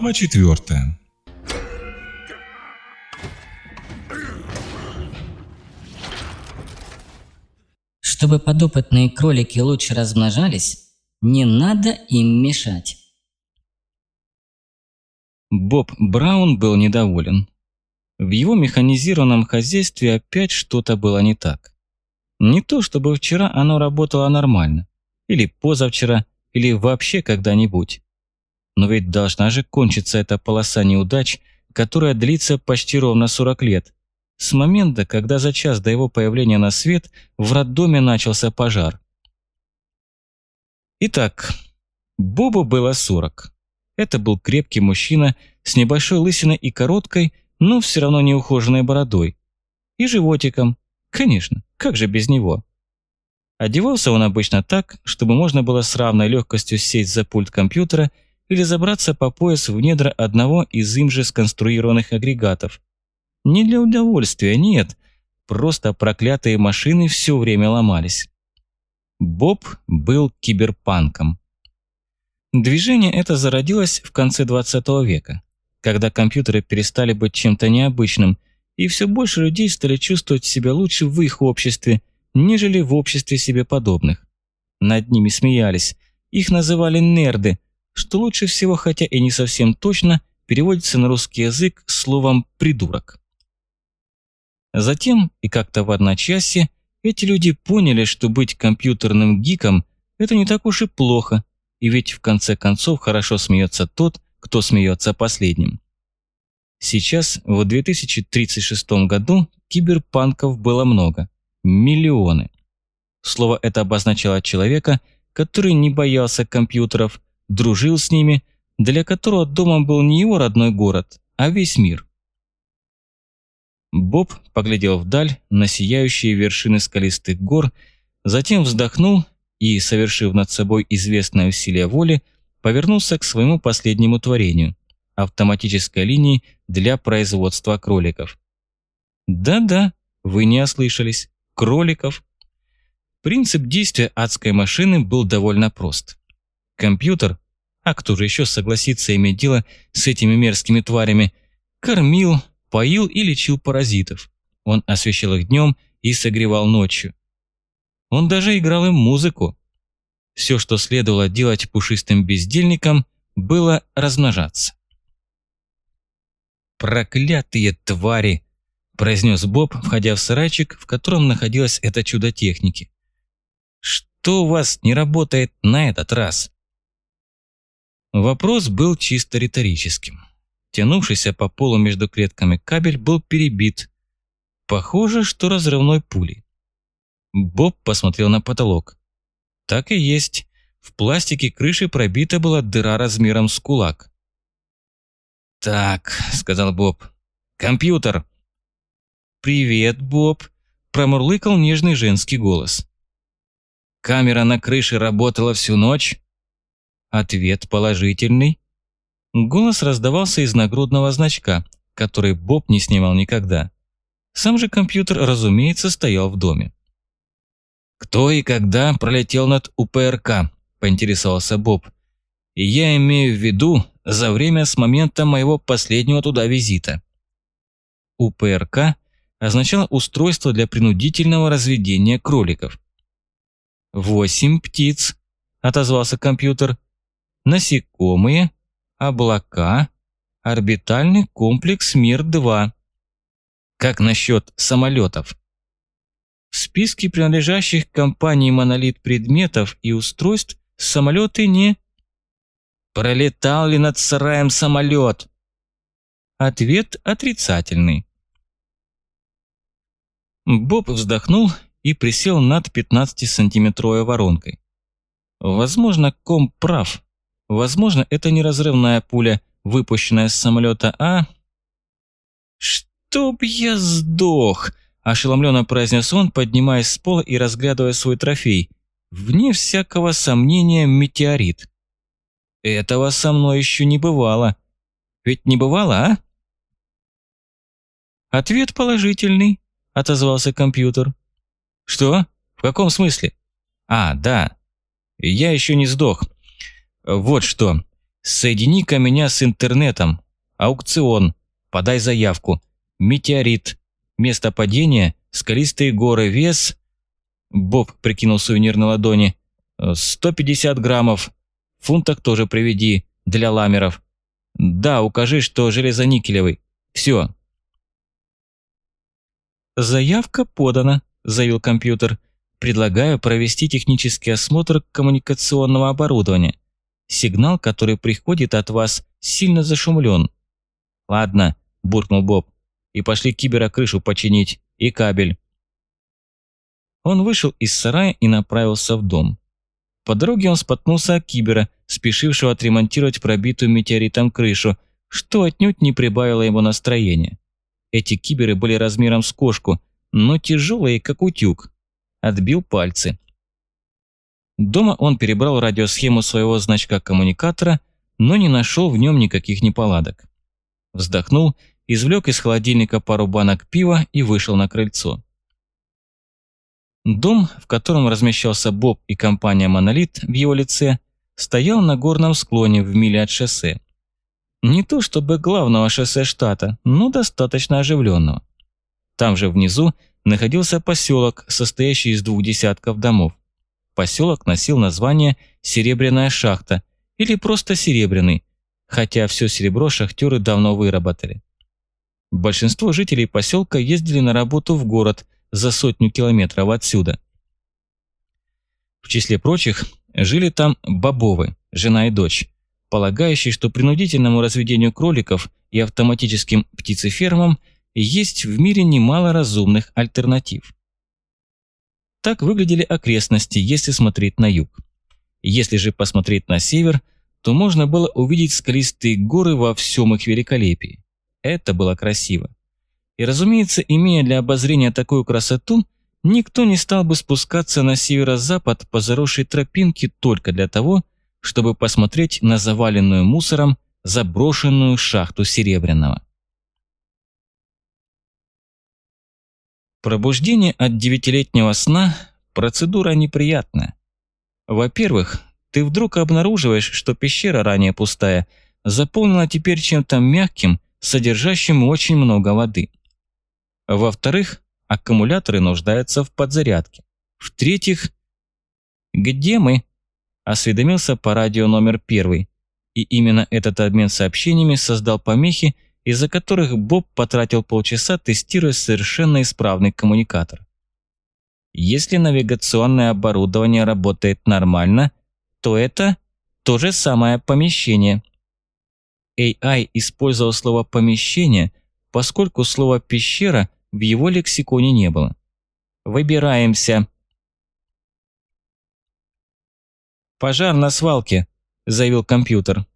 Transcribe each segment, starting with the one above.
Глава четвертая. Чтобы подопытные кролики лучше размножались, не надо им мешать. Боб Браун был недоволен. В его механизированном хозяйстве опять что-то было не так. Не то, чтобы вчера оно работало нормально, или позавчера, или вообще когда-нибудь. Но ведь должна же кончиться эта полоса неудач, которая длится почти ровно 40 лет. С момента, когда за час до его появления на свет в роддоме начался пожар. Итак, Бобу было 40. Это был крепкий мужчина с небольшой лысиной и короткой, но все равно неухоженной бородой. И животиком. Конечно, как же без него? Одевался он обычно так, чтобы можно было с равной легкостью сесть за пульт компьютера или забраться по пояс в недра одного из им же сконструированных агрегатов. Не для удовольствия, нет. Просто проклятые машины все время ломались. Боб был киберпанком. Движение это зародилось в конце 20 века, когда компьютеры перестали быть чем-то необычным, и все больше людей стали чувствовать себя лучше в их обществе, нежели в обществе себе подобных. Над ними смеялись, их называли нерды, что лучше всего, хотя и не совсем точно, переводится на русский язык словом «придурок». Затем, и как-то в одночасье, эти люди поняли, что быть компьютерным гиком – это не так уж и плохо, и ведь в конце концов хорошо смеется тот, кто смеется последним. Сейчас, в 2036 году, киберпанков было много. Миллионы. Слово это обозначало человека, который не боялся компьютеров, дружил с ними, для которого домом был не его родной город, а весь мир. Боб поглядел вдаль на сияющие вершины скалистых гор, затем вздохнул и, совершив над собой известное усилие воли, повернулся к своему последнему творению – автоматической линии для производства кроликов. Да-да, вы не ослышались кроликов. Принцип действия адской машины был довольно прост. Компьютер, а кто же еще согласится иметь дело с этими мерзкими тварями, кормил, поил и лечил паразитов. Он освещал их днем и согревал ночью. Он даже играл им музыку. Все, что следовало делать пушистым бездельникам, было размножаться. «Проклятые твари!» произнес Боб, входя в сарайчик, в котором находилось это чудо техники. «Что у вас не работает на этот раз?» Вопрос был чисто риторическим. Тянувшийся по полу между клетками кабель был перебит. Похоже, что разрывной пулей. Боб посмотрел на потолок. Так и есть. В пластике крыши пробита была дыра размером с кулак. «Так», — сказал Боб. «Компьютер!» «Привет, Боб», – промурлыкал нежный женский голос. «Камера на крыше работала всю ночь?» Ответ положительный. Голос раздавался из нагрудного значка, который Боб не снимал никогда. Сам же компьютер, разумеется, стоял в доме. «Кто и когда пролетел над УПРК?» – поинтересовался Боб. «И я имею в виду за время с момента моего последнего туда визита». УПРК означало устройство для принудительного разведения кроликов. «Восемь птиц», – отозвался компьютер. «Насекомые, облака, орбитальный комплекс Мир-2». «Как насчет самолетов?» В списке принадлежащих компании «Монолит» предметов и устройств самолеты не... Пролетал ли над сараем самолет? Ответ отрицательный. Боб вздохнул и присел над 15-сантиметровой воронкой. Возможно, Ком прав. Возможно, это не разрывная пуля, выпущенная с самолета, а... «Чтоб я сдох!» – ошеломленно произнес он, поднимаясь с пола и разглядывая свой трофей. Вне всякого сомнения, метеорит. Этого со мной еще не бывало. Ведь не бывало, а? Ответ положительный. – отозвался компьютер. «Что? В каком смысле?» «А, да. Я еще не сдох. Вот что. Соедини-ка меня с интернетом. Аукцион. Подай заявку. Метеорит. Место падения. Скалистые горы. Вес. Боб прикинул сувенир на ладони. 150 граммов. Фунтах тоже приведи. Для ламеров. Да, укажи, что железоникелевый. Все. Заявка подана, заявил компьютер. Предлагаю провести технический осмотр коммуникационного оборудования. Сигнал, который приходит от вас, сильно зашумлен. Ладно, буркнул Боб. И пошли кибера крышу починить. И кабель. Он вышел из сарая и направился в дом. По дороге он споткнулся о кибера, спешившего отремонтировать пробитую метеоритом крышу, что отнюдь не прибавило ему настроения. Эти киберы были размером с кошку, но тяжелые, как утюг. Отбил пальцы. Дома он перебрал радиосхему своего значка коммуникатора, но не нашел в нем никаких неполадок. Вздохнул, извлек из холодильника пару банок пива и вышел на крыльцо. Дом, в котором размещался Боб и компания «Монолит» в его лице, стоял на горном склоне в миле от шоссе. Не то чтобы главного шоссе штата, но достаточно оживленного. Там же внизу находился поселок, состоящий из двух десятков домов. Поселок носил название «Серебряная шахта» или просто «Серебряный», хотя все серебро шахтеры давно выработали. Большинство жителей поселка ездили на работу в город за сотню километров отсюда. В числе прочих жили там Бобовы, жена и дочь, полагающие, что принудительному разведению кроликов и автоматическим птицефермам есть в мире немало разумных альтернатив. Так выглядели окрестности, если смотреть на юг. Если же посмотреть на север, то можно было увидеть скалистые горы во всем их великолепии. Это было красиво. И разумеется, имея для обозрения такую красоту, никто не стал бы спускаться на северо-запад по заросшей тропинке только для того, чтобы посмотреть на заваленную мусором заброшенную шахту Серебряного. Пробуждение от девятилетнего сна – процедура неприятная. Во-первых, ты вдруг обнаруживаешь, что пещера, ранее пустая, заполнена теперь чем-то мягким, содержащим очень много воды. Во-вторых, аккумуляторы нуждаются в подзарядке. В-третьих, где мы? Осведомился по радио номер первый. И именно этот обмен сообщениями создал помехи, из-за которых Боб потратил полчаса, тестируя совершенно исправный коммуникатор. Если навигационное оборудование работает нормально, то это то же самое помещение. AI использовал слово «помещение», поскольку слово «пещера» в его лексиконе не было. «Выбираемся». «Пожар на свалке», – заявил компьютер.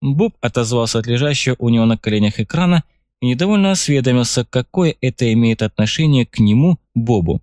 Боб отозвался от лежащего у него на коленях экрана и недовольно осведомился, какое это имеет отношение к нему, Бобу.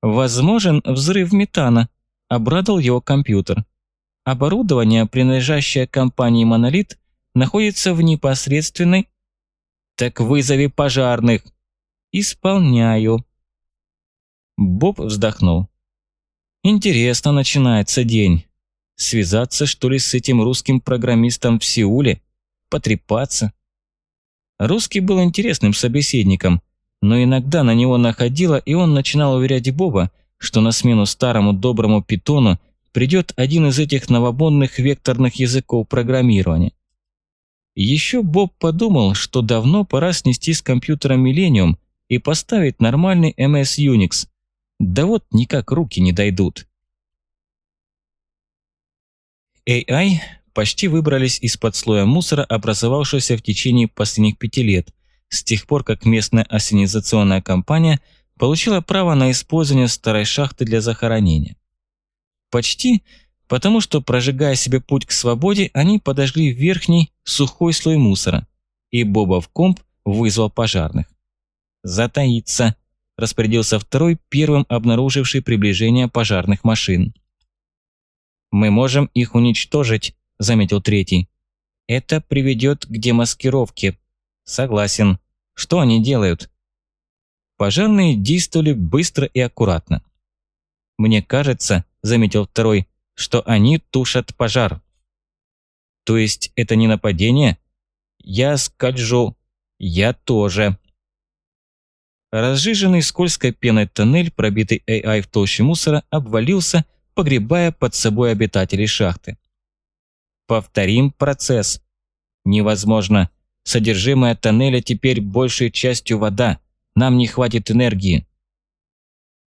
«Возможен взрыв метана», – обрадовал его компьютер. «Оборудование, принадлежащее компании «Монолит», находится в непосредственной...» «Так вызови пожарных!» «Исполняю». Боб вздохнул. «Интересно начинается день. Связаться, что ли, с этим русским программистом в Сеуле? Потрепаться? Русский был интересным собеседником, но иногда на него находило, и он начинал уверять Боба, что на смену старому доброму питону придет один из этих новобонных векторных языков программирования. Еще Боб подумал, что давно пора снести с компьютера Millennium и поставить нормальный MS Unix. Да вот никак руки не дойдут. AI почти выбрались из-под слоя мусора, образовавшегося в течение последних пяти лет, с тех пор, как местная ассенизационная компания получила право на использование старой шахты для захоронения. Почти, потому что, прожигая себе путь к свободе, они подожгли верхний, сухой слой мусора, и Бобов комп вызвал пожарных. «Затаиться», – распорядился второй, первым обнаруживший приближение пожарных машин. «Мы можем их уничтожить», – заметил третий. «Это приведет к демаскировке». «Согласен. Что они делают?» Пожарные действовали быстро и аккуратно. «Мне кажется», – заметил второй, – «что они тушат пожар». То есть это не нападение? Я скольжу. Я тоже. Разжиженный скользкой пеной тоннель, пробитый AI в толще мусора, обвалился, погребая под собой обитателей шахты. Повторим процесс. Невозможно. Содержимое тоннеля теперь большей частью вода. Нам не хватит энергии.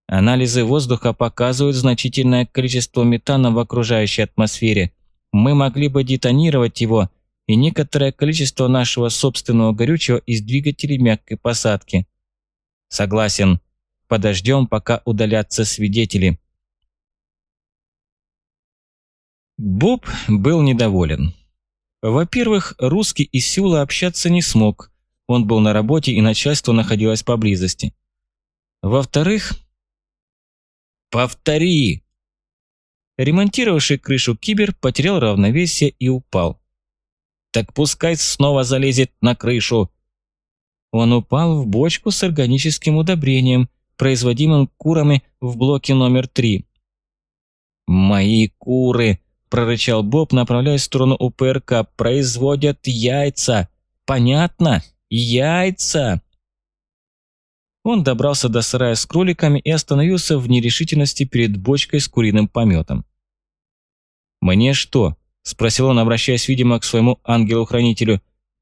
Анализы воздуха показывают значительное количество метана в окружающей атмосфере. Мы могли бы детонировать его и некоторое количество нашего собственного горючего из двигателей мягкой посадки. Согласен. Подождем, пока удалятся свидетели. Боб был недоволен. Во-первых, русский из Сеула общаться не смог. Он был на работе и начальство находилось поблизости. Во-вторых... «Повтори!» Ремонтировавший крышу кибер потерял равновесие и упал. «Так пускай снова залезет на крышу!» Он упал в бочку с органическим удобрением, производимым курами в блоке номер три. «Мои куры!» – прорычал Боб, направляясь в сторону УПРК. «Производят яйца! Понятно? Яйца!» Он добрался до сарая с кроликами и остановился в нерешительности перед бочкой с куриным пометом. «Мне что?» – спросил он, обращаясь, видимо, к своему ангелу-хранителю.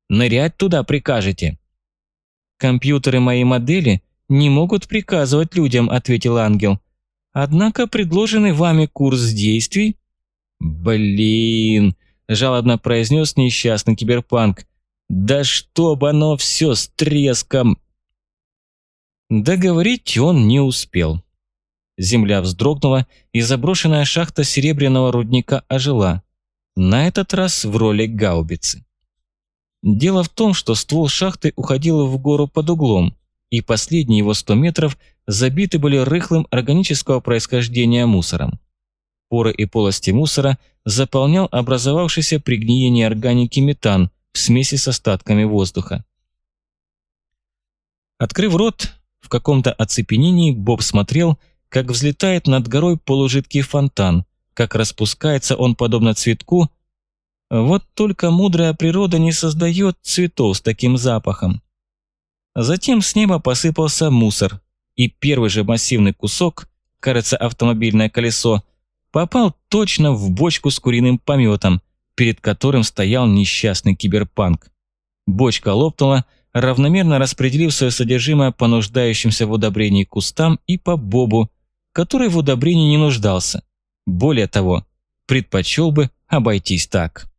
«Нырять туда прикажете?» «Компьютеры моей модели не могут приказывать людям», – ответил ангел. «Однако предложенный вами курс действий...» «Блин!» – жалобно произнес несчастный киберпанк. «Да чтоб оно все с треском!» Договорить он не успел. Земля вздрогнула, и заброшенная шахта серебряного рудника ожила. На этот раз в роли гаубицы. Дело в том, что ствол шахты уходил в гору под углом, и последние его 100 метров забиты были рыхлым органического происхождения мусором. Поры и полости мусора заполнял образовавшийся при гниении органики метан в смеси с остатками воздуха. Открыв рот, в каком-то оцепенении Боб смотрел, как взлетает над горой полужидкий фонтан, как распускается он подобно цветку, вот только мудрая природа не создает цветов с таким запахом. Затем с неба посыпался мусор, и первый же массивный кусок, кажется, автомобильное колесо, попал точно в бочку с куриным пометом, перед которым стоял несчастный киберпанк. Бочка лопнула, равномерно распределив свое содержимое по нуждающимся в удобрении кустам и по бобу, который в удобрении не нуждался. Более того, предпочел бы обойтись так.